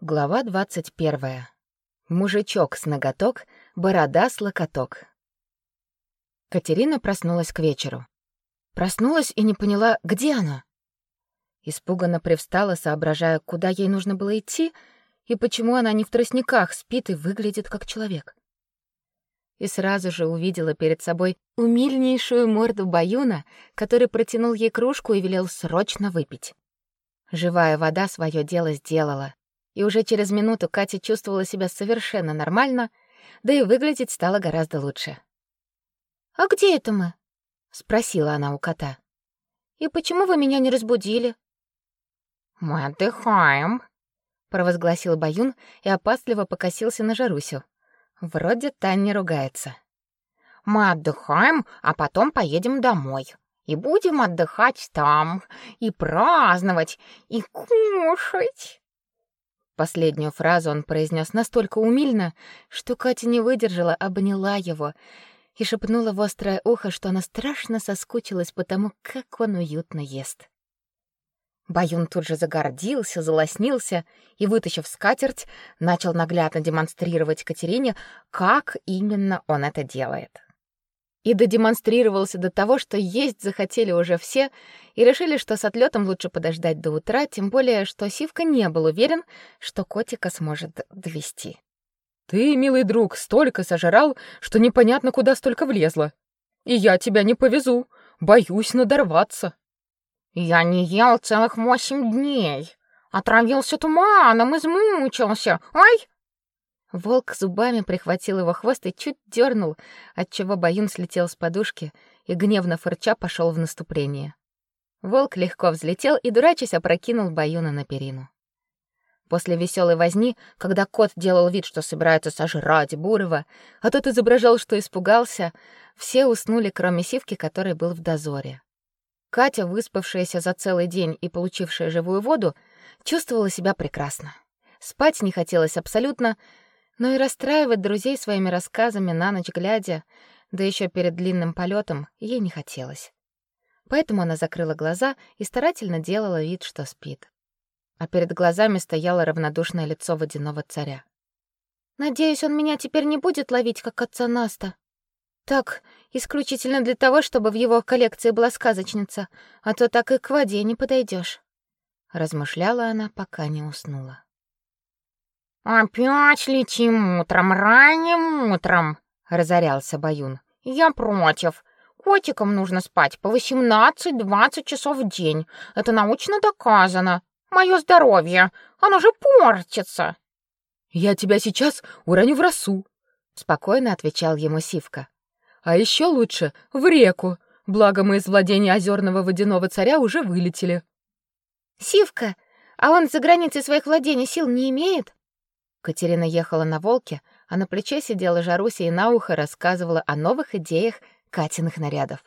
Глава двадцать первая. Мужичок с ноготок, борода с локоток. Катерина проснулась к вечеру. Проснулась и не поняла, где она. Испуганно привстала, соображая, куда ей нужно было идти и почему она не в тростниках спит и выглядит как человек. И сразу же увидела перед собой умильнейшую морду Баюна, который протянул ей кружку и велел срочно выпить. Живая вода свое дело сделала, и уже через минуту Катя чувствовала себя совершенно нормально, да и выглядеть стало гораздо лучше. «А где это мы?» — спросила она у кота. «И почему вы меня не разбудили?» «Мы отдыхаем», — провозгласил Баюн и опасливо покосился на Жарусю. Вроде та не ругается. «Мы отдыхаем, а потом поедем домой. И будем отдыхать там, и праздновать, и кушать». Последнюю фразу он произнес настолько умильно, что Катя не выдержала, обняла его и шепнула в острое ухо, что она страшно соскучилась по тому, как он уютно ест. Баюн тут же загордился, залоснился и, вытащив скатерть, начал наглядно демонстрировать Катерине, как именно он это делает и додемонстрировался до того, что есть захотели уже все и решили, что с отлетом лучше подождать до утра, тем более, что Сивка не был уверен, что котика сможет довести. Ты, милый друг, столько сожрал, что непонятно, куда столько влезло. И я тебя не повезу, боюсь надорваться. Я не ел целых восемь дней. Отравился туманом, измучился. Ай! Волк зубами прихватил его хвост и чуть дернул, отчего Баюн слетел с подушки и гневно фырча пошел в наступление. Волк легко взлетел и дурачась опрокинул Баюна на перину. После веселой возни, когда кот делал вид, что собирается сожрать Бурова, а тот изображал, что испугался, все уснули, кроме Сивки, который был в дозоре. Катя, выспавшаяся за целый день и получившая живую воду, чувствовала себя прекрасно. Спать не хотелось абсолютно, но и расстраивать друзей своими рассказами на ночь глядя, да еще перед длинным полетом, ей не хотелось. Поэтому она закрыла глаза и старательно делала вид, что спит. А перед глазами стояло равнодушное лицо водяного царя. «Надеюсь, он меня теперь не будет ловить, как отца Наста. Так, исключительно для того, чтобы в его коллекции была сказочница, а то так и к воде не подойдешь. размышляла она, пока не уснула. «Опять летим утром, ранним утром!» — разорялся Баюн. «Я против. Котикам нужно спать по 18-20 часов в день. Это научно доказано. Мое здоровье, оно же портится!» «Я тебя сейчас уроню в росу», — спокойно отвечал ему Сивка. «А еще лучше в реку, благо мы из владения озерного водяного царя уже вылетели». «Сивка, а он за границей своих владений сил не имеет?» Катерина ехала на волке, а на плече сидела Жаруся и на ухо рассказывала о новых идеях Катиных нарядов.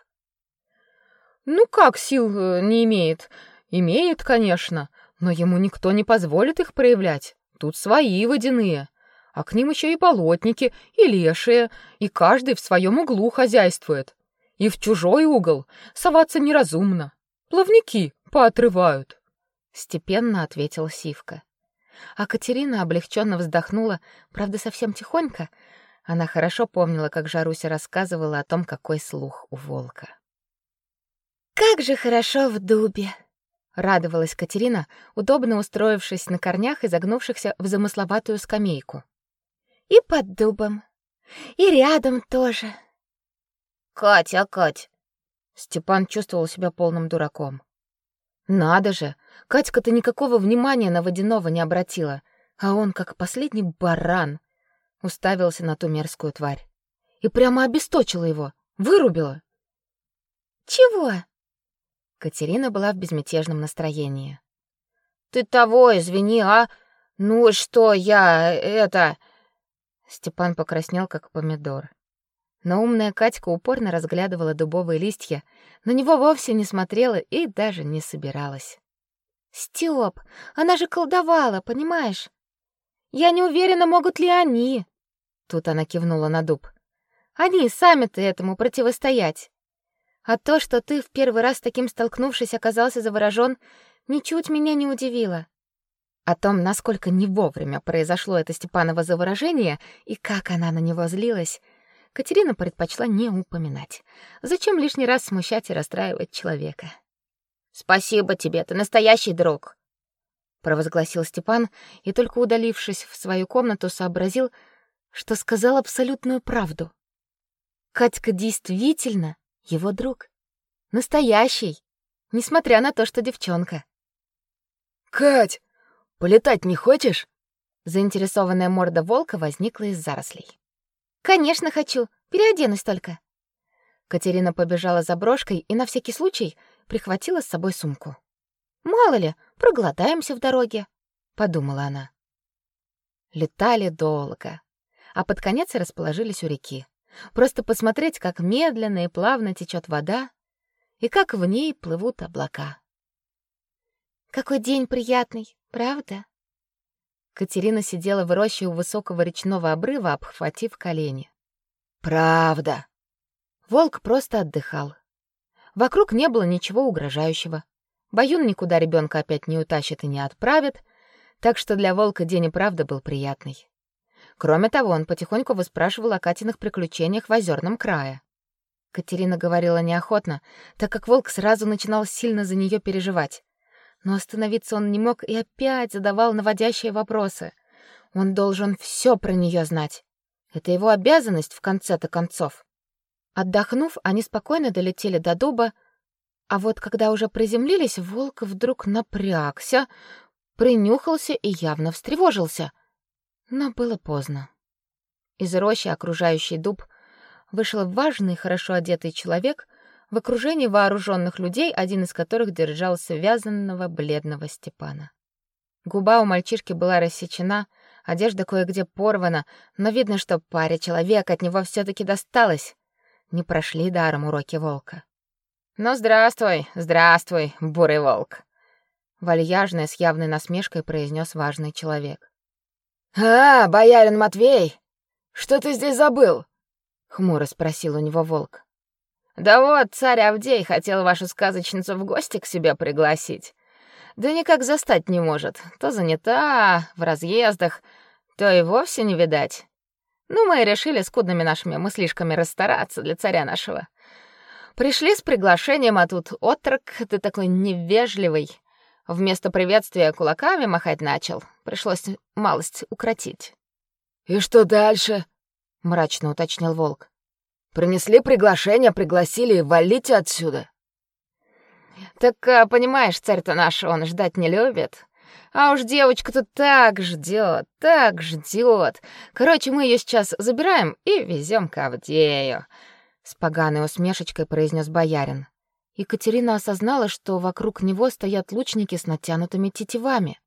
Ну как сил э, не имеет? Имеет, конечно, но ему никто не позволит их проявлять. Тут свои водяные, а к ним еще и болотники, и лешие, и каждый в своем углу хозяйствует. И в чужой угол соваться неразумно. Плавники поотрывают. Степенно ответил Сивка. А Катерина облегченно вздохнула, правда, совсем тихонько. Она хорошо помнила, как Жаруся рассказывала о том, какой слух у волка. «Как же хорошо в дубе!» — радовалась Катерина, удобно устроившись на корнях и загнувшихся в замысловатую скамейку. «И под дубом, и рядом тоже». «Катя, Кать!» Степан чувствовал себя полным дураком. Надо же, Катька-то никакого внимания на водяного не обратила, а он, как последний баран, уставился на ту мерзкую тварь. И прямо обесточила его, вырубила. «Чего?» Катерина была в безмятежном настроении. «Ты того, извини, а? Ну что я, это...» Степан покраснел, как помидор. Но умная Катька упорно разглядывала дубовые листья, на него вовсе не смотрела и даже не собиралась. «Стёп, она же колдовала, понимаешь? Я не уверена, могут ли они...» Тут она кивнула на дуб. «Они сами-то этому противостоять. А то, что ты в первый раз таким столкнувшись оказался заворожён, ничуть меня не удивило. О том, насколько не вовремя произошло это Степаново заворожение и как она на него злилась, Катерина предпочла не упоминать. Зачем лишний раз смущать и расстраивать человека? Спасибо тебе, ты настоящий друг, провозгласил Степан и только удалившись в свою комнату, сообразил, что сказал абсолютную правду. Катька действительно его друг. Настоящий, несмотря на то, что девчонка. Кать, полетать не хочешь? Заинтересованная морда волка возникла из зарослей. Конечно, хочу. Переоденусь только. Катерина побежала за брошкой и на всякий случай прихватила с собой сумку. Мало ли, проголодаемся в дороге, подумала она. Летали долго, а под конец расположились у реки. Просто посмотреть, как медленно и плавно течет вода и как в ней плывут облака. Какой день приятный, правда? Катерина сидела в роще у высокого речного обрыва, обхватив колени. Правда. Волк просто отдыхал. Вокруг не было ничего угрожающего. Баюн никуда ребенка опять не утащит и не отправит, так что для волка день и правда был приятный. Кроме того, он потихоньку выспрашивал о Катиных приключениях в озерном крае. Катерина говорила неохотно, так как волк сразу начинал сильно за нее переживать. Но остановиться он не мог и опять задавал наводящие вопросы. Он должен все про нее знать. Это его обязанность в конце-то концов. Отдохнув, они спокойно долетели до дуба, а вот когда уже приземлились, волк вдруг напрягся, принюхался и явно встревожился. Но было поздно. Из рощи, окружающей дуб, вышел важный, хорошо одетый человек в окружении вооруженных людей, один из которых держал связанного бледного Степана. Губа у мальчишки была рассечена, одежда кое-где порвана, но видно, что паре человек от него все таки досталось. Не прошли даром уроки волка. «Ну, здравствуй, здравствуй, бурый волк!» Вальяжно с явной насмешкой произнес важный человек. «А, боярин Матвей, что ты здесь забыл?» — хмуро спросил у него волк. Да вот, царь Авдей хотел вашу сказочницу в гости к себе пригласить. Да никак застать не может. То занята, в разъездах, то и вовсе не видать. Ну, мы и решили скудными нашими мыслишками расстараться для царя нашего. Пришли с приглашением, а тут отрок, ты такой невежливый. Вместо приветствия кулаками махать начал. Пришлось малость укротить. «И что дальше?» — мрачно уточнил волк. Принесли приглашение, пригласили и валите отсюда. Так, а, понимаешь, царь-то наш, он ждать не любит. А уж девочка-то так ждет, так ждет. Короче, мы ее сейчас забираем и везем к Авдею. С поганой усмешечкой произнес боярин. Екатерина осознала, что вокруг него стоят лучники с натянутыми тетивами.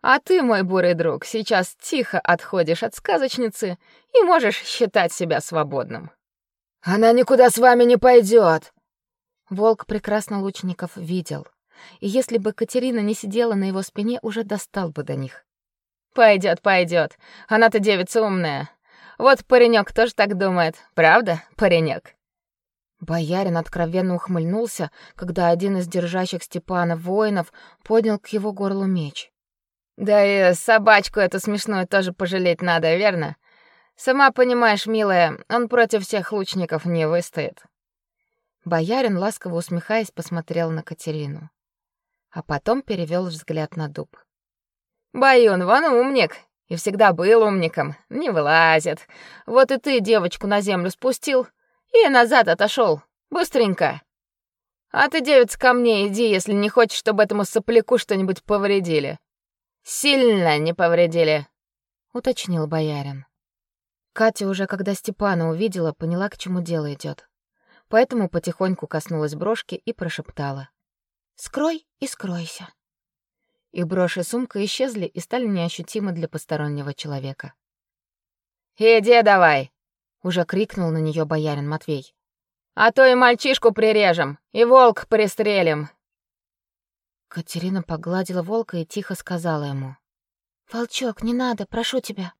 А ты, мой бурый друг, сейчас тихо отходишь от сказочницы и можешь считать себя свободным. Она никуда с вами не пойдет. Волк прекрасно лучников видел, и если бы Катерина не сидела на его спине, уже достал бы до них. Пойдет, пойдет. Она-то девица умная. Вот паренек тоже так думает, правда, паренек? Боярин откровенно ухмыльнулся, когда один из держащих Степана воинов поднял к его горлу меч. Да и собачку эту смешную тоже пожалеть надо, верно? Сама понимаешь, милая, он против всех лучников не выстоит. Боярин, ласково усмехаясь, посмотрел на Катерину, а потом перевел взгляд на дуб. Баюн, вон умник, и всегда был умником, не вылазит. Вот и ты девочку на землю спустил и назад отошел, быстренько. А ты, девица, ко мне иди, если не хочешь, чтобы этому сопляку что-нибудь повредили. Сильно не повредили, уточнил боярин. Катя уже, когда Степана увидела, поняла, к чему дело идет. Поэтому потихоньку коснулась брошки и прошептала: "Скрой и скройся". И брошь сумка исчезли и стали неощутимы для постороннего человека. "Иди давай", уже крикнул на нее боярин Матвей. "А то и мальчишку прирежем, и волк пристрелим". Катерина погладила волка и тихо сказала ему: "Волчок, не надо, прошу тебя.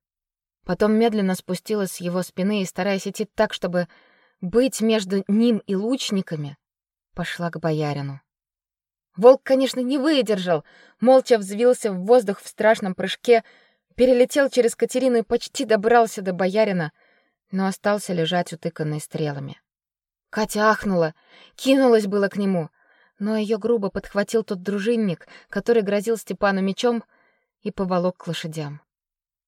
Потом медленно спустилась с его спины и, стараясь идти так, чтобы быть между ним и лучниками, пошла к боярину. Волк, конечно, не выдержал, молча взвился в воздух в страшном прыжке, перелетел через Катерину и почти добрался до боярина, но остался лежать утыканный стрелами. Катя ахнула, кинулась было к нему, но ее грубо подхватил тот дружинник, который грозил Степану мечом, и поволок к лошадям.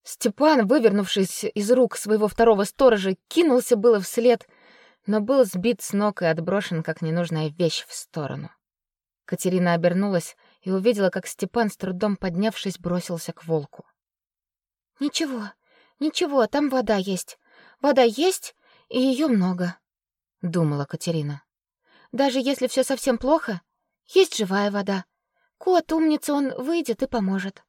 Степан, вывернувшись из рук своего второго сторожа, кинулся было вслед, но был сбит с ног и отброшен как ненужная вещь в сторону. Катерина обернулась и увидела, как Степан, с трудом поднявшись, бросился к волку. «Ничего, ничего, там вода есть. Вода есть, и ее много», — думала Катерина. «Даже если все совсем плохо, есть живая вода. Кот, умница, он выйдет и поможет.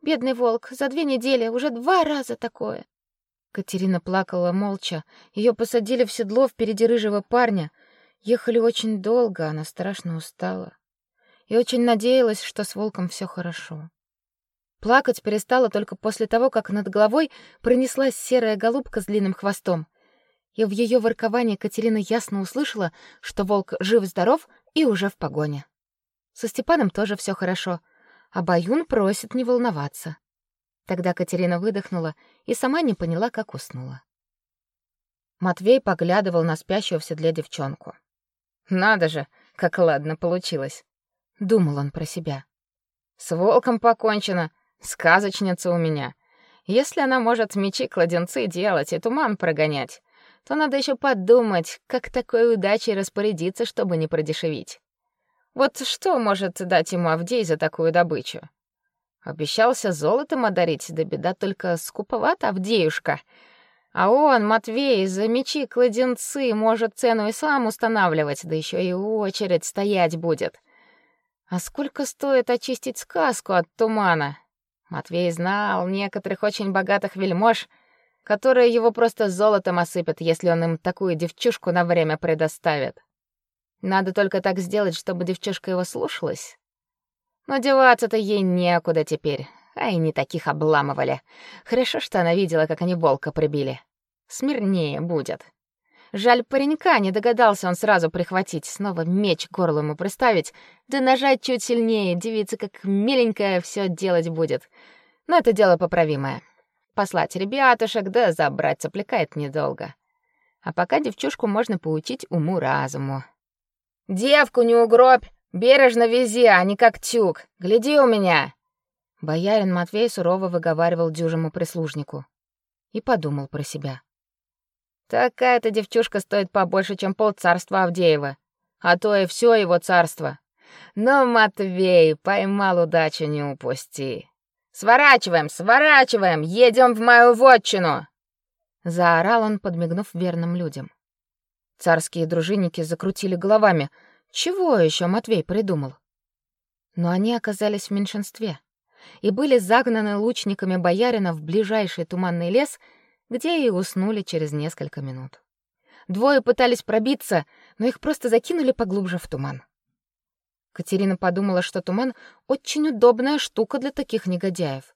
Бедный волк, за две недели уже два раза такое». Катерина плакала молча. Ее посадили в седло впереди рыжего парня. Ехали очень долго, она страшно устала и очень надеялась, что с волком все хорошо. Плакать перестала только после того, как над головой пронеслась серая голубка с длинным хвостом. И в ее ворковании Катерина ясно услышала, что волк жив-здоров и уже в погоне. Со Степаном тоже все хорошо, а Баюн просит не волноваться. Тогда Катерина выдохнула и сама не поняла, как уснула. Матвей поглядывал на спящую в седле девчонку. Надо же, как ладно получилось думал он про себя. С волком покончено, сказочница у меня. Если она может мечи-кладенцы делать и туман прогонять, то надо еще подумать, как такой удачей распорядиться, чтобы не продешевить. Вот что может дать ему Авдей за такую добычу? Обещался золотом одарить, да беда только скуповат Авдеюшка. А он, Матвей, за мечи-кладенцы может цену и сам устанавливать, да еще и очередь стоять будет. А сколько стоит очистить сказку от тумана? Матвей знал некоторых очень богатых вельмож, которые его просто золотом осыпят, если он им такую девчушку на время предоставит. Надо только так сделать, чтобы девчушка его слушалась. Но деваться-то ей некуда теперь, а и не таких обламывали. Хорошо, что она видела, как они волка прибили. Смирнее будет. Жаль, паренька не догадался он сразу прихватить, снова меч к горлу ему приставить, да нажать чуть сильнее, девица как миленькая все делать будет. Но это дело поправимое. Послать ребятушек, да забрать цепляет недолго. А пока девчушку можно поучить уму-разуму. «Девку не угробь, бережно вези, а не как тюк. Гляди у меня!» Боярин Матвей сурово выговаривал дюжему прислужнику. И подумал про себя. Такая-то девчушка стоит побольше, чем полцарства Авдеева, а то и все его царство. Но, Матвей, поймал удачу, не упусти. Сворачиваем, сворачиваем, едем в мою вотчину, заорал он, подмигнув верным людям. Царские дружинники закрутили головами. Чего еще Матвей придумал? Но они оказались в меньшинстве и были загнаны лучниками боярина в ближайший туманный лес где и уснули через несколько минут. Двое пытались пробиться, но их просто закинули поглубже в туман. Катерина подумала, что туман очень удобная штука для таких негодяев.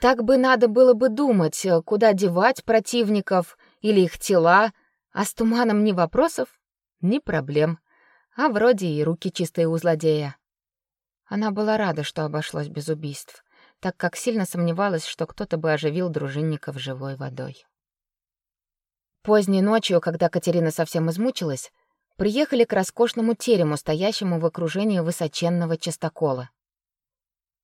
Так бы надо было бы думать, куда девать противников или их тела, а с туманом ни вопросов, ни проблем. А вроде и руки чистые у злодея. Она была рада, что обошлось без убийств так как сильно сомневалась, что кто-то бы оживил дружинников живой водой. Поздней ночью, когда Катерина совсем измучилась, приехали к роскошному терему, стоящему в окружении высоченного частокола.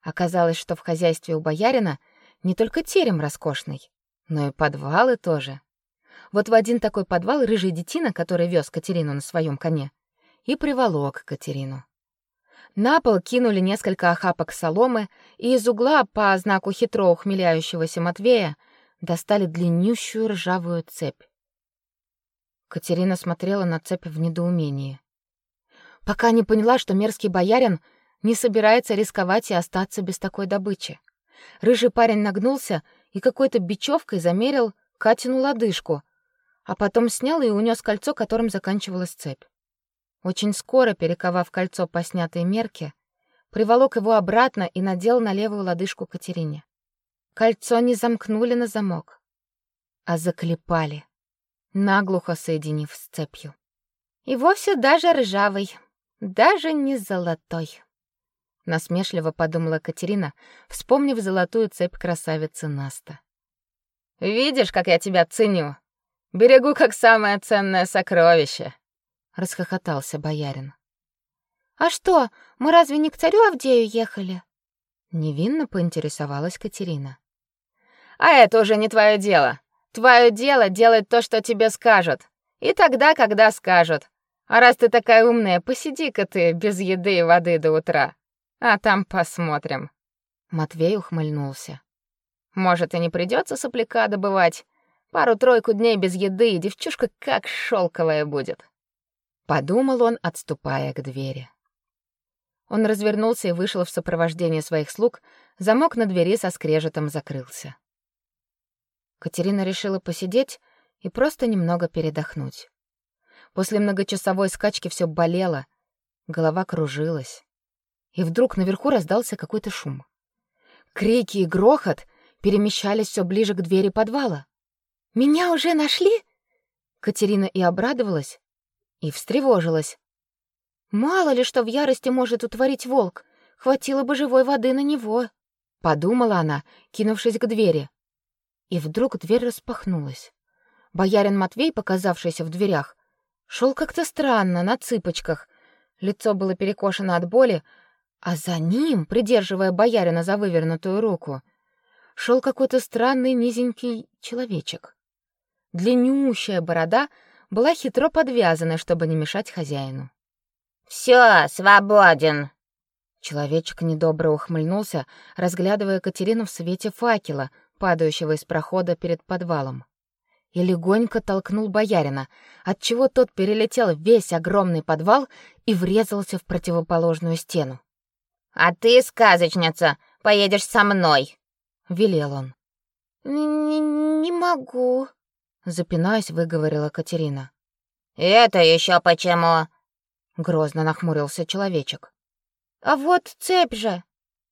Оказалось, что в хозяйстве у боярина не только терем роскошный, но и подвалы тоже. Вот в один такой подвал рыжий детина, который вез Катерину на своем коне, и приволок Катерину. На пол кинули несколько охапок соломы, и из угла по знаку хитро ухмыляющегося Матвея достали длиннющую ржавую цепь. Катерина смотрела на цепь в недоумении. Пока не поняла, что мерзкий боярин не собирается рисковать и остаться без такой добычи. Рыжий парень нагнулся и какой-то бечевкой замерил Катину лодыжку, а потом снял и унес кольцо, которым заканчивалась цепь. Очень скоро, перековав кольцо по снятой мерке, приволок его обратно и надел на левую лодыжку Катерине. Кольцо не замкнули на замок, а заклепали, наглухо соединив с цепью. И вовсе даже ржавый, даже не золотой. насмешливо подумала Катерина, вспомнив золотую цепь красавицы Наста. Видишь, как я тебя ценю? Берегу как самое ценное сокровище, расхохотался боярин. А что, мы разве не к царю Авдею ехали? Невинно поинтересовалась Катерина. А это уже не твое дело. Твое дело делать то, что тебе скажут. И тогда, когда скажут. А раз ты такая умная, посиди-ка ты без еды и воды до утра. А там посмотрим. Матвей ухмыльнулся. Может, и не придется сопляка добывать. Пару-тройку дней без еды, и девчушка как шелковая будет. Подумал он, отступая к двери. Он развернулся и вышел в сопровождении своих слуг, замок на двери со скрежетом закрылся. Катерина решила посидеть и просто немного передохнуть. После многочасовой скачки все болело, голова кружилась. И вдруг наверху раздался какой-то шум. Крики и грохот перемещались все ближе к двери подвала. «Меня уже нашли?» Катерина и обрадовалась, и встревожилась. Мало ли что в ярости может утворить волк. Хватило бы живой воды на него, подумала она, кинувшись к двери. И вдруг дверь распахнулась. Боярин Матвей, показавшийся в дверях, шел как-то странно, на цыпочках. Лицо было перекошено от боли, а за ним, придерживая боярина за вывернутую руку, шел какой-то странный низенький человечек. Длиннющая борода была хитро подвязана, чтобы не мешать хозяину. Все, свободен. Человечек недобро ухмыльнулся, разглядывая Катерину в свете факела, падающего из прохода перед подвалом. И легонько толкнул боярина, отчего тот перелетел весь огромный подвал и врезался в противоположную стену. «А ты, сказочница, поедешь со мной!» — велел он. «Не, не могу», — запинаясь, выговорила Катерина. «Это еще почему?» Грозно нахмурился человечек. А вот цепь же.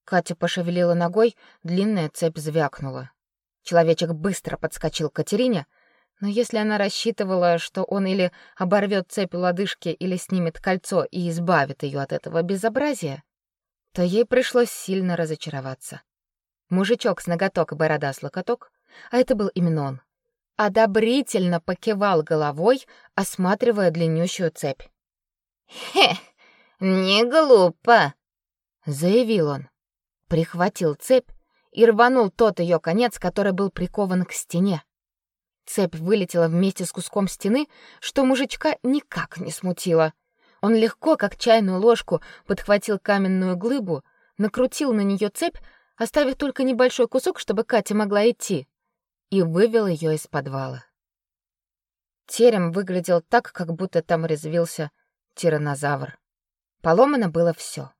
Катя пошевелила ногой, длинная цепь звякнула. Человечек быстро подскочил к Катерине, но если она рассчитывала, что он или оборвет цепь лодыжки, или снимет кольцо и избавит ее от этого безобразия, то ей пришлось сильно разочароваться. Мужичок с ноготок и борода с локоток, а это был именно он, одобрительно покивал головой, осматривая длиннющую цепь. «Хе, не глупо», — заявил он. Прихватил цепь и рванул тот ее конец, который был прикован к стене. Цепь вылетела вместе с куском стены, что мужичка никак не смутило. Он легко, как чайную ложку, подхватил каменную глыбу, накрутил на нее цепь, оставив только небольшой кусок, чтобы Катя могла идти, и вывел ее из подвала. Терем выглядел так, как будто там резвился тираннозавр. Поломано было все.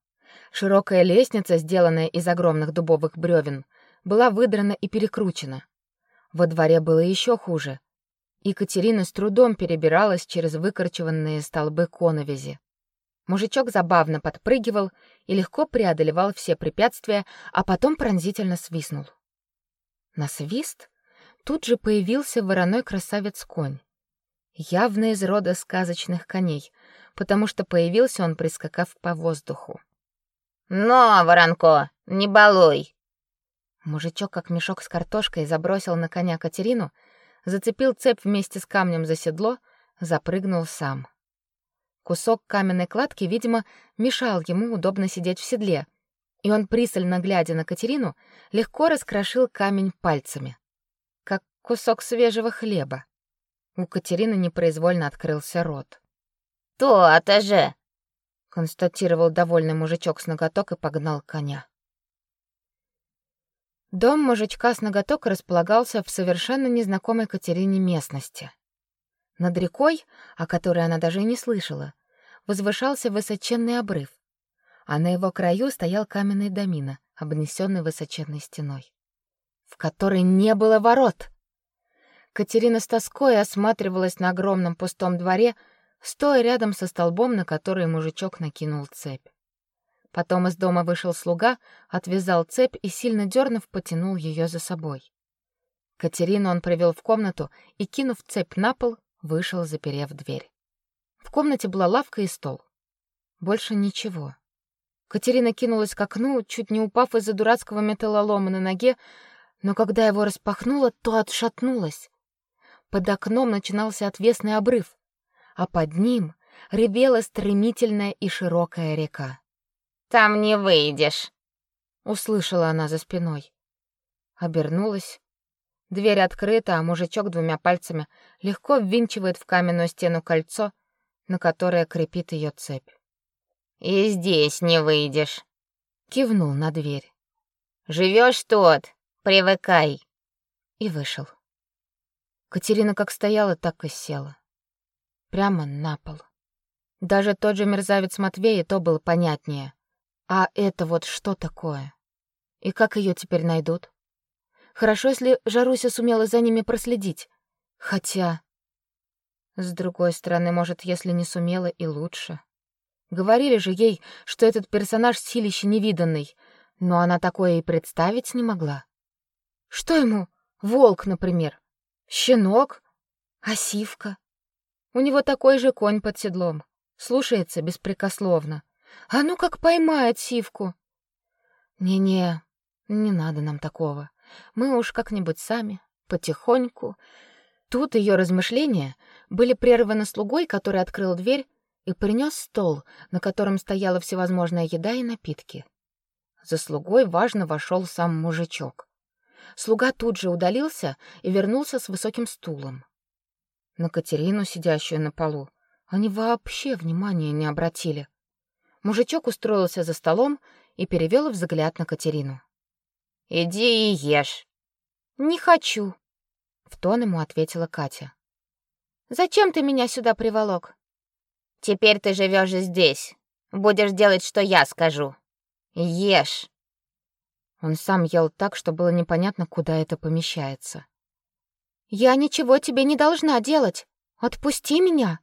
Широкая лестница, сделанная из огромных дубовых бревен, была выдрана и перекручена. Во дворе было еще хуже. Екатерина с трудом перебиралась через выкорчеванные столбы коновизи. Мужичок забавно подпрыгивал и легко преодолевал все препятствия, а потом пронзительно свистнул. На свист тут же появился вороной красавец-конь, явно из рода сказочных коней, потому что появился он, прискакав по воздуху. «Но, воронко, не балуй!» Мужичок, как мешок с картошкой, забросил на коня Катерину, зацепил цепь вместе с камнем за седло, запрыгнул сам. Кусок каменной кладки, видимо, мешал ему удобно сидеть в седле, и он, пристально глядя на Катерину, легко раскрошил камень пальцами, кусок свежего хлеба. У Катерины непроизвольно открылся рот. «То-то же!» — констатировал довольный мужичок с ноготок и погнал коня. Дом мужичка с ноготок располагался в совершенно незнакомой Катерине местности. Над рекой, о которой она даже и не слышала, возвышался высоченный обрыв, а на его краю стоял каменный домина, обнесенный высоченной стеной, в которой не было ворот. Катерина с тоской осматривалась на огромном пустом дворе, стоя рядом со столбом, на который мужичок накинул цепь. Потом из дома вышел слуга, отвязал цепь и, сильно дернув, потянул ее за собой. Катерину он привел в комнату и, кинув цепь на пол, вышел, заперев дверь. В комнате была лавка и стол. Больше ничего. Катерина кинулась к окну, чуть не упав из-за дурацкого металлолома на ноге, но когда его распахнула, то отшатнулась. Под окном начинался отвесный обрыв, а под ним ревела стремительная и широкая река. «Там не выйдешь», — услышала она за спиной. Обернулась. Дверь открыта, а мужичок двумя пальцами легко ввинчивает в каменную стену кольцо, на которое крепит ее цепь. И здесь не выйдешь. Кивнул на дверь. Живешь тут, привыкай. И вышел. Катерина как стояла, так и села. Прямо на пол. Даже тот же мерзавец Матвей то был понятнее. А это вот что такое? И как ее теперь найдут? Хорошо, если Жаруся сумела за ними проследить. Хотя... С другой стороны, может, если не сумела, и лучше. Говорили же ей, что этот персонаж силище невиданный, но она такое и представить не могла. Что ему? Волк, например. Щенок? Осивка? У него такой же конь под седлом. Слушается беспрекословно. А ну как поймает сивку? Не-не, не надо нам такого. Мы уж как-нибудь сами, потихоньку. Тут ее размышления были прерваны слугой, который открыл дверь и принес стол, на котором стояла всевозможная еда и напитки. За слугой важно вошел сам мужичок. Слуга тут же удалился и вернулся с высоким стулом. На Катерину, сидящую на полу, они вообще внимания не обратили. Мужичок устроился за столом и перевел взгляд на Катерину. «Иди и ешь». «Не хочу», — в тон ему ответила Катя. «Зачем ты меня сюда приволок?» Теперь ты живешь здесь. Будешь делать, что я скажу. Ешь. Он сам ел так, что было непонятно, куда это помещается. Я ничего тебе не должна делать. Отпусти меня.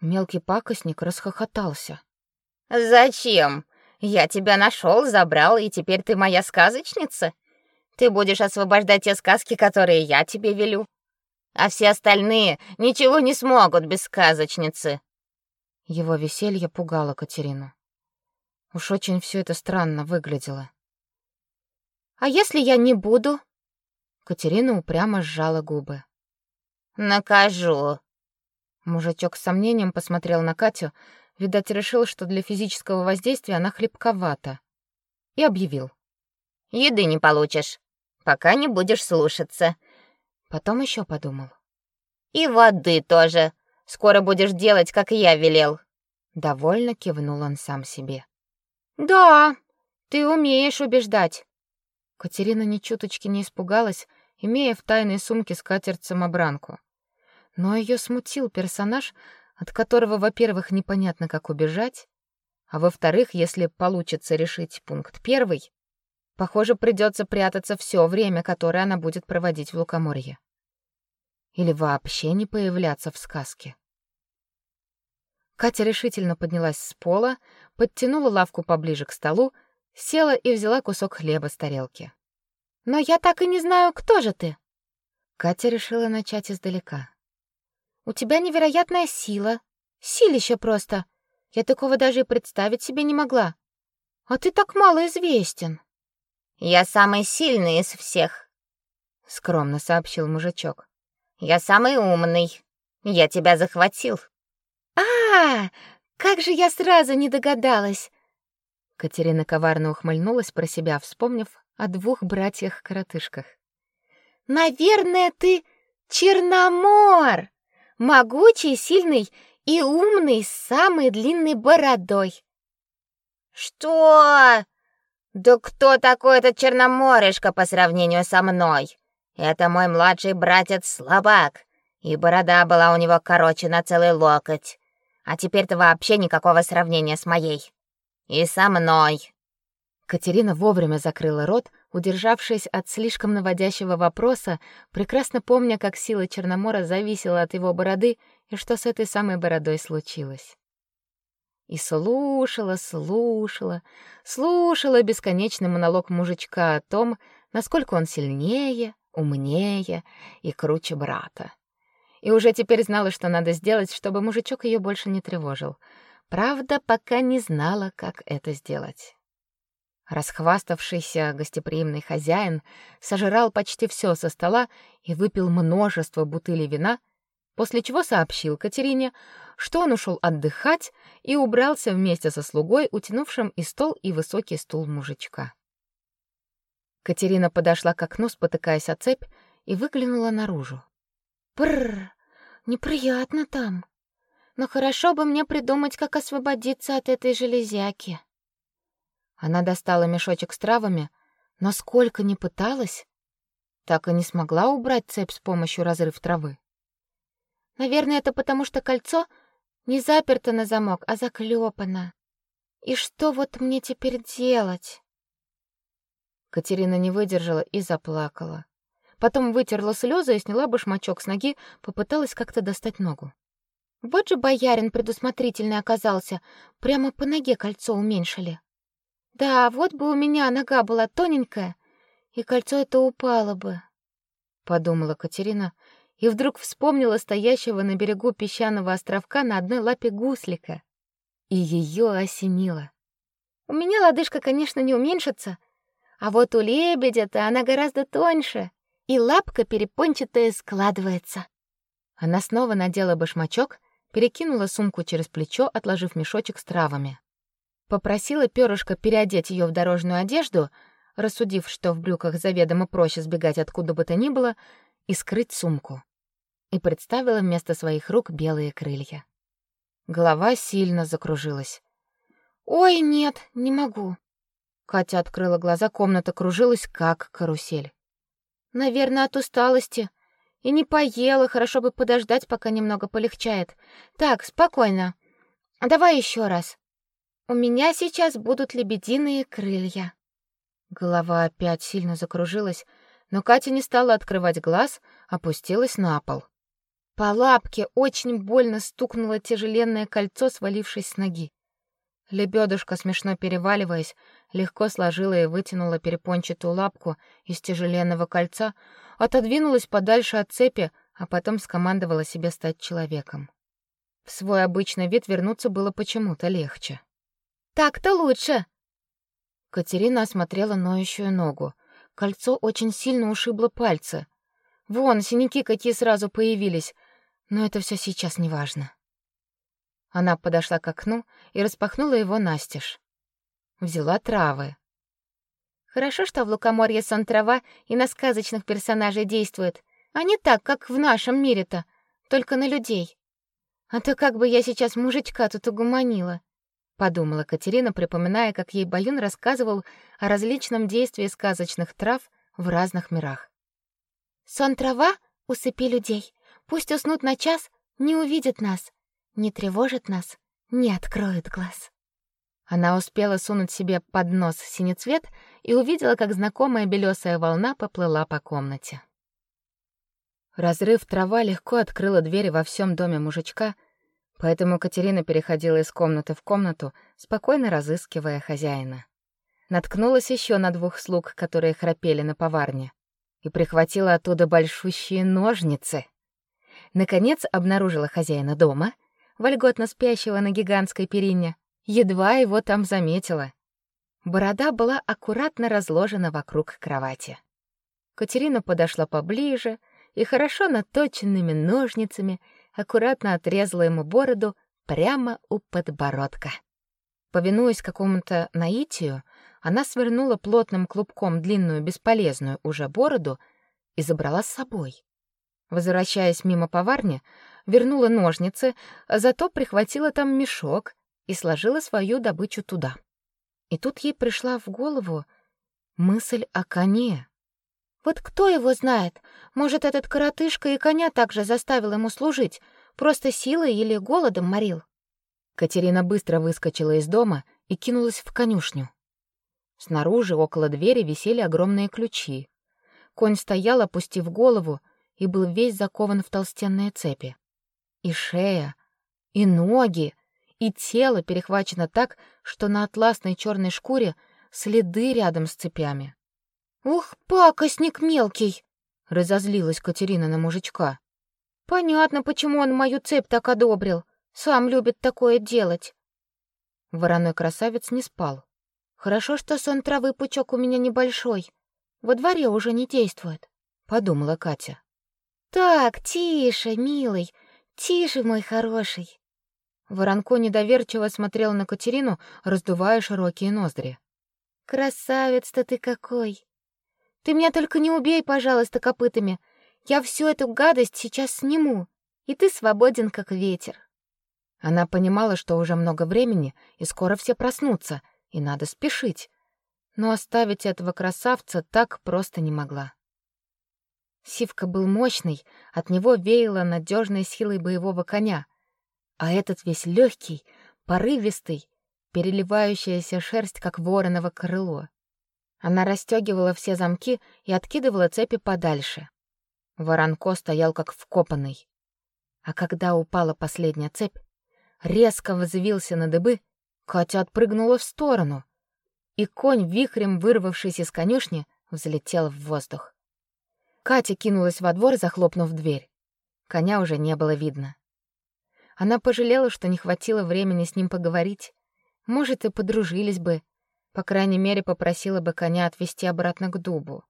Мелкий пакостник расхохотался. Зачем? Я тебя нашел, забрал, и теперь ты моя сказочница. Ты будешь освобождать те сказки, которые я тебе велю. А все остальные ничего не смогут без сказочницы. Его веселье пугало Катерину. Уж очень все это странно выглядело. А если я не буду? Катерина упрямо сжала губы. Накажу. Мужичок с сомнением посмотрел на Катю, видать, решил, что для физического воздействия она хлипковата, и объявил: "Еды не получишь, пока не будешь слушаться". Потом еще подумал: "И воды тоже. Скоро будешь делать, как я велел. Довольно кивнул он сам себе. Да, ты умеешь убеждать. Катерина ни чуточки не испугалась, имея в тайной сумке скатерть-самобранку. Но ее смутил персонаж, от которого, во-первых, непонятно, как убежать, а во-вторых, если получится решить пункт первый, похоже, придется прятаться все время, которое она будет проводить в Лукоморье или вообще не появляться в сказке. Катя решительно поднялась с пола, подтянула лавку поближе к столу, села и взяла кусок хлеба с тарелки. «Но я так и не знаю, кто же ты?» Катя решила начать издалека. «У тебя невероятная сила. Силище просто. Я такого даже и представить себе не могла. А ты так мало известен». «Я самый сильный из всех», — скромно сообщил мужичок. Я самый умный. Я тебя захватил. А, как же я сразу не догадалась. Катерина коварно ухмыльнулась про себя, вспомнив о двух братьях-коротышках. Наверное, ты Черномор, могучий, сильный и умный, с самой длинной бородой. Что? Да кто такой этот Черноморышка по сравнению со мной? Это мой младший братец Слабак, и борода была у него короче на целый локоть. А теперь-то вообще никакого сравнения с моей. И со мной. Катерина вовремя закрыла рот, удержавшись от слишком наводящего вопроса, прекрасно помня, как сила Черномора зависела от его бороды и что с этой самой бородой случилось. И слушала, слушала, слушала бесконечный монолог мужичка о том, насколько он сильнее, умнее и круче брата. И уже теперь знала, что надо сделать, чтобы мужичок ее больше не тревожил. Правда, пока не знала, как это сделать. Расхваставшийся гостеприимный хозяин сожрал почти все со стола и выпил множество бутылей вина, после чего сообщил Катерине, что он ушел отдыхать и убрался вместе со слугой, утянувшим и стол, и высокий стул мужичка. Катерина подошла к окну, спотыкаясь о цепь, и выглянула наружу. Бррр, неприятно там. Но хорошо бы мне придумать, как освободиться от этой железяки. Она достала мешочек с травами, но сколько ни пыталась, так и не смогла убрать цепь с помощью разрыв травы. Наверное, это потому, что кольцо не заперто на замок, а заклепано. И что вот мне теперь делать? Катерина не выдержала и заплакала. Потом вытерла слезы и сняла башмачок с ноги, попыталась как-то достать ногу. Вот же боярин предусмотрительный оказался, прямо по ноге кольцо уменьшили. Да, вот бы у меня нога была тоненькая, и кольцо это упало бы, подумала Катерина и вдруг вспомнила стоящего на берегу песчаного островка на одной лапе гуслика, и ее осенило. У меня лодыжка, конечно, не уменьшится, а вот у лебедя-то она гораздо тоньше, и лапка перепончатая складывается. Она снова надела башмачок, перекинула сумку через плечо, отложив мешочек с травами. Попросила перышко переодеть ее в дорожную одежду, рассудив, что в брюках заведомо проще сбегать откуда бы то ни было, и скрыть сумку. И представила вместо своих рук белые крылья. Голова сильно закружилась. «Ой, нет, не могу». Катя открыла глаза, комната кружилась, как карусель. «Наверное, от усталости. И не поела, хорошо бы подождать, пока немного полегчает. Так, спокойно. Давай еще раз. У меня сейчас будут лебединые крылья. Голова опять сильно закружилась, но Катя не стала открывать глаз, опустилась на пол. По лапке очень больно стукнуло тяжеленное кольцо, свалившись с ноги. Лебедушка, смешно переваливаясь, легко сложила и вытянула перепончатую лапку из тяжеленного кольца, отодвинулась подальше от цепи, а потом скомандовала себе стать человеком. В свой обычный вид вернуться было почему-то легче. Так-то лучше. Катерина осмотрела ноющую ногу. Кольцо очень сильно ушибло пальцы. Вон, синяки какие сразу появились, но это все сейчас не важно. Она подошла к окну и распахнула его настежь. Взяла травы. Хорошо, что в Лукоморье сон трава и на сказочных персонажей действует, а не так, как в нашем мире-то, только на людей. А то как бы я сейчас мужичка тут угомонила подумала Катерина, припоминая, как ей Баюн рассказывал о различном действии сказочных трав в разных мирах. Сон трава усыпи людей. Пусть уснут на час, не увидят нас, не тревожат нас, не откроют глаз. Она успела сунуть себе под нос синецвет и увидела, как знакомая белесая волна поплыла по комнате. Разрыв трава легко открыла дверь во всем доме мужичка, Поэтому Катерина переходила из комнаты в комнату, спокойно разыскивая хозяина. Наткнулась еще на двух слуг, которые храпели на поварне, и прихватила оттуда большущие ножницы. Наконец обнаружила хозяина дома, вольготно спящего на гигантской перине. Едва его там заметила. Борода была аккуратно разложена вокруг кровати. Катерина подошла поближе и хорошо наточенными ножницами аккуратно отрезала ему бороду прямо у подбородка. Повинуясь какому-то наитию, она свернула плотным клубком длинную бесполезную уже бороду и забрала с собой. Возвращаясь мимо поварни, вернула ножницы, а зато прихватила там мешок и сложила свою добычу туда. И тут ей пришла в голову мысль о коне. Вот кто его знает? Может, этот коротышка и коня также заставил ему служить, просто силой или голодом морил. Катерина быстро выскочила из дома и кинулась в конюшню. Снаружи, около двери, висели огромные ключи. Конь стоял, опустив голову, и был весь закован в толстенные цепи. И шея, и ноги, и тело перехвачено так, что на атласной черной шкуре следы рядом с цепями. «Ух, пакостник мелкий!» — разозлилась Катерина на мужичка. «Понятно, почему он мою цепь так одобрил. Сам любит такое делать». Вороной красавец не спал. Хорошо, что сон травы пучок у меня небольшой. Во дворе уже не действует, подумала Катя. Так, тише, милый, тише, мой хороший. Воронко недоверчиво смотрел на Катерину, раздувая широкие ноздри. Красавец-то ты какой! Ты меня только не убей, пожалуйста, копытами. Я всю эту гадость сейчас сниму, и ты свободен, как ветер. Она понимала, что уже много времени, и скоро все проснутся, и надо спешить. Но оставить этого красавца так просто не могла. Сивка был мощный, от него веяло надежной силой боевого коня, а этот весь легкий, порывистый, переливающаяся шерсть, как вороново крыло. Она расстегивала все замки и откидывала цепи подальше. Воронко стоял как вкопанный. А когда упала последняя цепь, резко взвился на дыбы, Катя отпрыгнула в сторону, и конь, вихрем вырвавшись из конюшни, взлетел в воздух. Катя кинулась во двор, захлопнув дверь. Коня уже не было видно. Она пожалела, что не хватило времени с ним поговорить. Может, и подружились бы. По крайней мере, попросила бы коня отвезти обратно к дубу.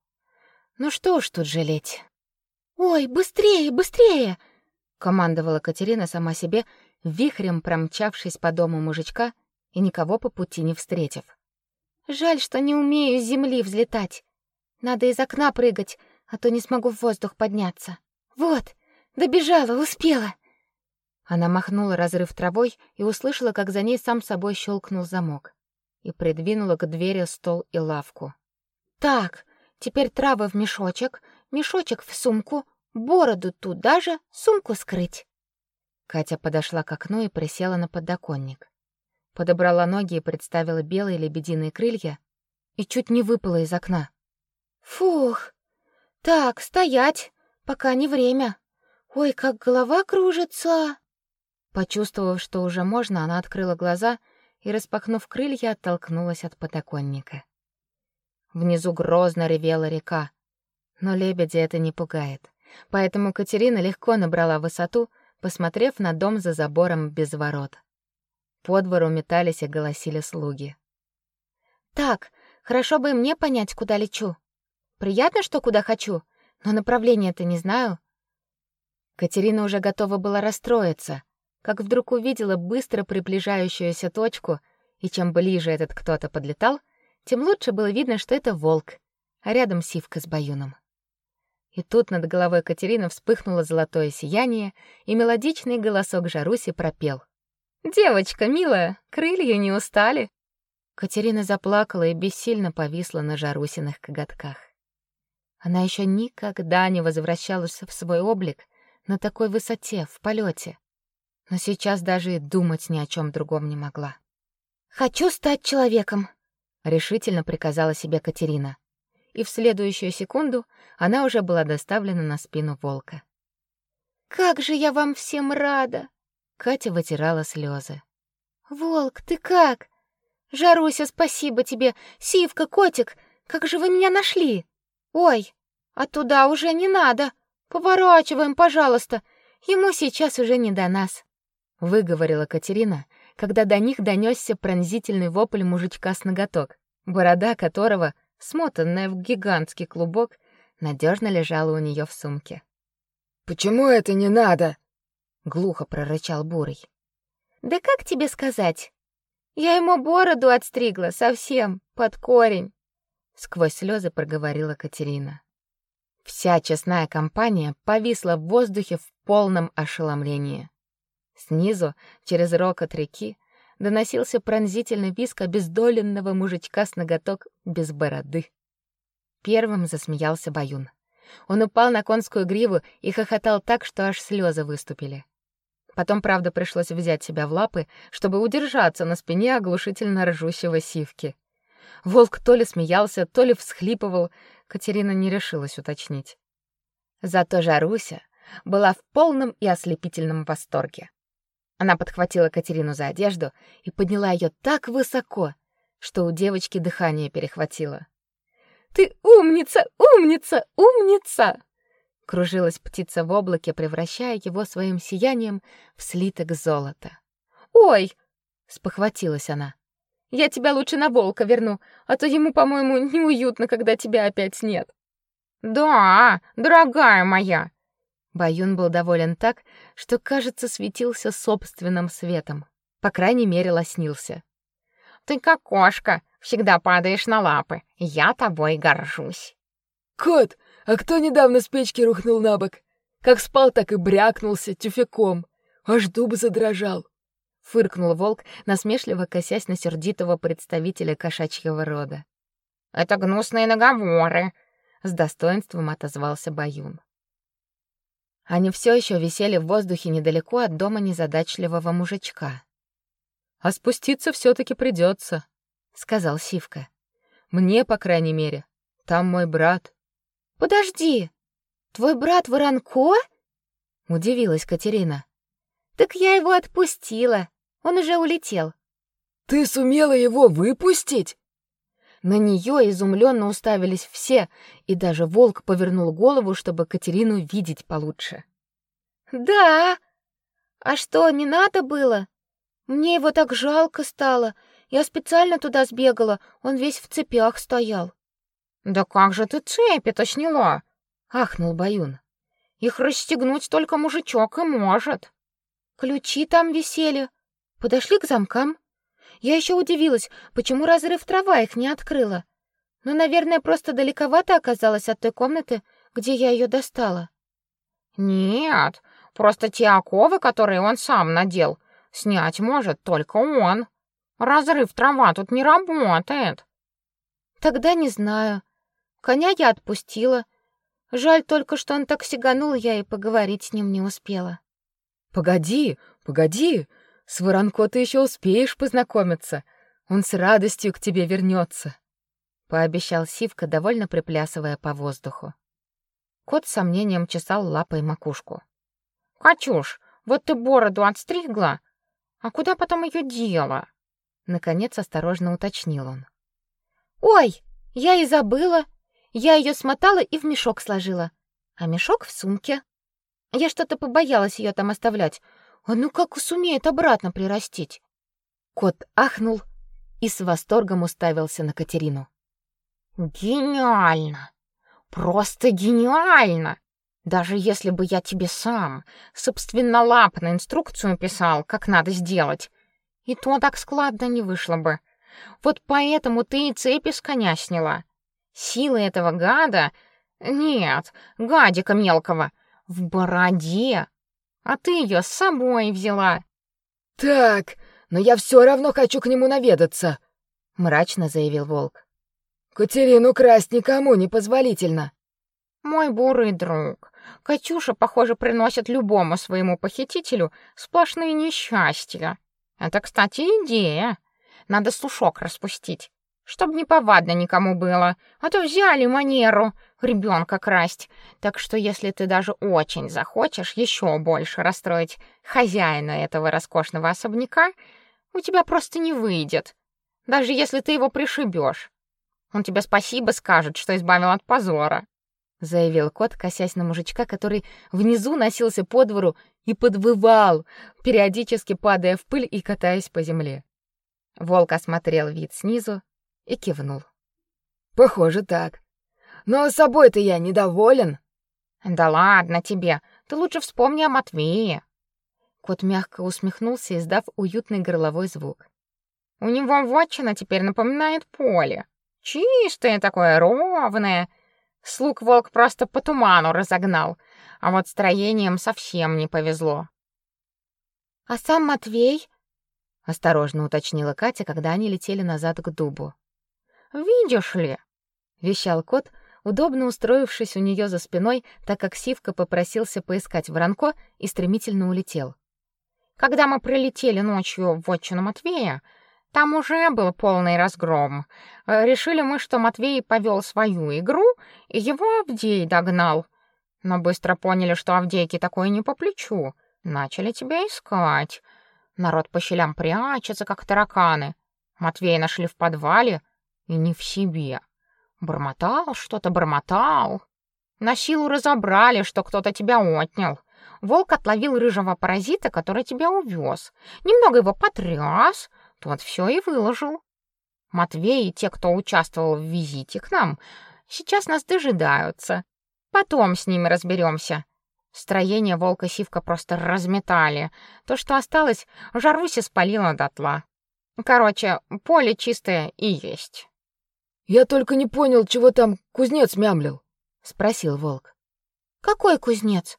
Ну что уж тут жалеть. «Ой, быстрее, быстрее!» — командовала Катерина сама себе, вихрем промчавшись по дому мужичка и никого по пути не встретив. «Жаль, что не умею с земли взлетать. Надо из окна прыгать, а то не смогу в воздух подняться. Вот, добежала, успела!» Она махнула разрыв травой и услышала, как за ней сам собой щелкнул замок и придвинула к двери стол и лавку. «Так, теперь травы в мешочек, мешочек в сумку, бороду туда же, сумку скрыть». Катя подошла к окну и присела на подоконник. Подобрала ноги и представила белые лебединые крылья и чуть не выпала из окна. «Фух! Так, стоять, пока не время. Ой, как голова кружится!» Почувствовав, что уже можно, она открыла глаза и, распахнув крылья, оттолкнулась от подоконника. Внизу грозно ревела река, но лебедя это не пугает. Поэтому Катерина легко набрала высоту, посмотрев на дом за забором без ворот. По двору метались и голосили слуги. «Так, хорошо бы мне понять, куда лечу. Приятно, что куда хочу, но направление-то не знаю». Катерина уже готова была расстроиться, как вдруг увидела быстро приближающуюся точку, и чем ближе этот кто-то подлетал, тем лучше было видно, что это волк, а рядом сивка с баюном. И тут над головой Катерины вспыхнуло золотое сияние, и мелодичный голосок Жаруси пропел. «Девочка, милая, крылья не устали?» Катерина заплакала и бессильно повисла на Жарусиных коготках. Она еще никогда не возвращалась в свой облик на такой высоте, в полете но сейчас даже и думать ни о чем другом не могла. «Хочу стать человеком», — решительно приказала себе Катерина. И в следующую секунду она уже была доставлена на спину волка. «Как же я вам всем рада!» Катя вытирала слезы. «Волк, ты как? Жаруся, спасибо тебе! Сивка, котик, как же вы меня нашли? Ой, а туда уже не надо! Поворачиваем, пожалуйста! Ему сейчас уже не до нас!» Выговорила Катерина, когда до них донесся пронзительный вопль мужичка с ноготок, борода которого, смотанная в гигантский клубок, надежно лежала у нее в сумке. Почему это не надо? глухо прорычал Бурый. Да как тебе сказать? Я ему бороду отстригла совсем под корень, сквозь слезы проговорила Катерина. Вся честная компания повисла в воздухе в полном ошеломлении. Снизу, через рокот реки, доносился пронзительный визг обездоленного мужичка с ноготок без бороды. Первым засмеялся Баюн. Он упал на конскую гриву и хохотал так, что аж слезы выступили. Потом, правда, пришлось взять себя в лапы, чтобы удержаться на спине оглушительно ржущего сивки. Волк то ли смеялся, то ли всхлипывал, Катерина не решилась уточнить. Зато Жаруся была в полном и ослепительном восторге. Она подхватила Катерину за одежду и подняла ее так высоко, что у девочки дыхание перехватило. «Ты умница, умница, умница!» Кружилась птица в облаке, превращая его своим сиянием в слиток золота. «Ой!» — спохватилась она. Я тебя лучше на волка верну, а то ему, по-моему, неуютно, когда тебя опять нет. Да, дорогая моя. Баюн был доволен так, что, кажется, светился собственным светом. По крайней мере, лоснился. Ты как кошка, всегда падаешь на лапы. Я тобой горжусь. Кот, а кто недавно с печки рухнул на бок? Как спал, так и брякнулся тюфяком. Аж дуб задрожал. Фыркнул волк, насмешливо косясь на сердитого представителя кошачьего рода. Это гнусные наговоры, с достоинством отозвался Баюн. Они все еще висели в воздухе недалеко от дома незадачливого мужичка. А спуститься все таки придется, сказал Сивка. Мне, по крайней мере. Там мой брат. Подожди. Твой брат Воронко? удивилась Катерина. Так я его отпустила. Он уже улетел. Ты сумела его выпустить? На нее изумленно уставились все, и даже волк повернул голову, чтобы Катерину видеть получше. Да. А что, не надо было? Мне его так жалко стало. Я специально туда сбегала, он весь в цепях стоял. Да как же ты цепи-то сняла? ахнул Баюн. Их расстегнуть только мужичок и может. Ключи там висели. Подошли к замкам. Я еще удивилась, почему разрыв трава их не открыла. Но, наверное, просто далековато оказалась от той комнаты, где я ее достала. Нет, просто те оковы, которые он сам надел, снять может только он. Разрыв трава тут не работает. Тогда не знаю. Коня я отпустила. Жаль только, что он так сиганул, я и поговорить с ним не успела. Погоди, погоди. С Воронко ты еще успеешь познакомиться. Он с радостью к тебе вернется, пообещал Сивка, довольно приплясывая по воздуху. Кот с сомнением чесал лапой макушку. Катюш, вот ты бороду отстригла, а куда потом ее дела? Наконец осторожно уточнил он. Ой, я и забыла. Я ее смотала и в мешок сложила, а мешок в сумке. Я что-то побоялась ее там оставлять. А ну как сумеет обратно прирастить? Кот ахнул и с восторгом уставился на Катерину. Гениально. Просто гениально. Даже если бы я тебе сам собственнолапно инструкцию писал, как надо сделать, и то так складно не вышло бы. Вот поэтому ты и цепи с коня сняла. Силы этого гада... Нет, гадика мелкого. В бороде. А ты ее с собой взяла. Так, но я все равно хочу к нему наведаться, мрачно заявил волк. Катерину красть никому не позволительно. Мой бурый друг, Катюша, похоже, приносит любому своему похитителю сплошные несчастья. Это, кстати, идея. Надо сушок распустить, чтоб не повадно никому было, а то взяли манеру ребенка красть. Так что если ты даже очень захочешь еще больше расстроить хозяина этого роскошного особняка, у тебя просто не выйдет. Даже если ты его пришибешь. Он тебе спасибо скажет, что избавил от позора заявил кот, косясь на мужичка, который внизу носился по двору и подвывал, периодически падая в пыль и катаясь по земле. Волк осмотрел вид снизу и кивнул. Похоже так. Но собой-то я недоволен. Да ладно тебе. Ты лучше вспомни о Матвее. Кот мягко усмехнулся, издав уютный горловой звук. У него вотчина теперь напоминает поле. Чистое такое, ровное, Слуг волк просто по туману разогнал, а вот строением совсем не повезло. А сам Матвей? осторожно уточнила Катя, когда они летели назад к дубу. Видишь ли, вещал кот, удобно устроившись у нее за спиной, так как Сивка попросился поискать воронко и стремительно улетел. Когда мы прилетели ночью в отчину Матвея, там уже был полный разгром. Решили мы, что Матвей повел свою игру, и его Авдей догнал. Но быстро поняли, что Авдейке такое не по плечу. Начали тебя искать. Народ по щелям прячется, как тараканы. Матвея нашли в подвале и не в себе. Бормотал что-то, бормотал. На силу разобрали, что кто-то тебя отнял. Волк отловил рыжего паразита, который тебя увез. Немного его потряс, тот все и выложил. Матвей и те, кто участвовал в визите к нам, сейчас нас дожидаются. Потом с ними разберемся. Строение волка-сивка просто разметали. То, что осталось, Жаруся спалила дотла. Короче, поле чистое и есть. Я только не понял, чего там кузнец мямлил, спросил волк. Какой кузнец?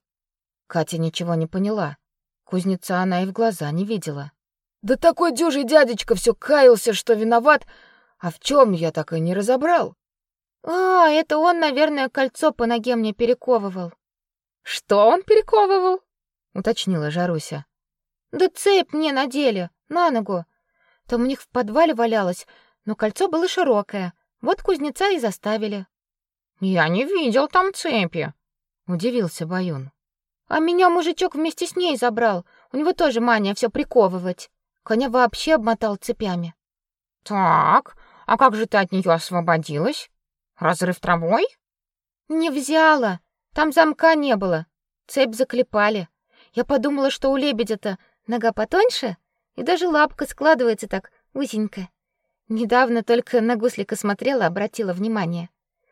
Катя ничего не поняла. Кузнеца она и в глаза не видела. Да такой дюжий дядечка все каялся, что виноват, а в чем я так и не разобрал. А, это он, наверное, кольцо по ноге мне перековывал. Что он перековывал? уточнила Жаруся. Да цепь мне надели на ногу. Там у них в подвале валялось, но кольцо было широкое. Вот кузнеца и заставили. Я не видел там цепи, удивился Баюн. А меня мужичок вместе с ней забрал. У него тоже мания все приковывать. Коня вообще обмотал цепями. Так, а как же ты от нее освободилась? Разрыв травой? Не взяла. Там замка не было. Цепь заклепали. Я подумала, что у лебедя-то нога потоньше, и даже лапка складывается так узенько. Недавно только на гуслика смотрела, обратила внимание.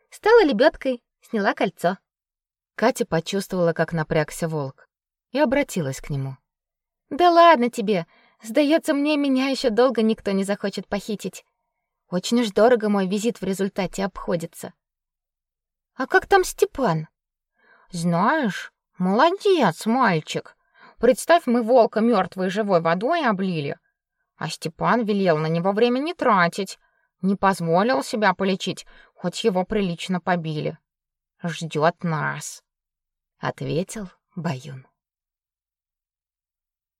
Стала лебедкой, сняла кольцо. Катя почувствовала, как напрягся волк, и обратилась к нему. Да ладно тебе. Сдается мне, меня еще долго никто не захочет похитить. Очень уж дорого мой визит в результате обходится. А как там Степан? Знаешь, молодец, мальчик. Представь, мы волка мертвой живой водой облили, а Степан велел на него время не тратить, не позволил себя полечить, хоть его прилично побили. Ждет нас, ответил Баюн.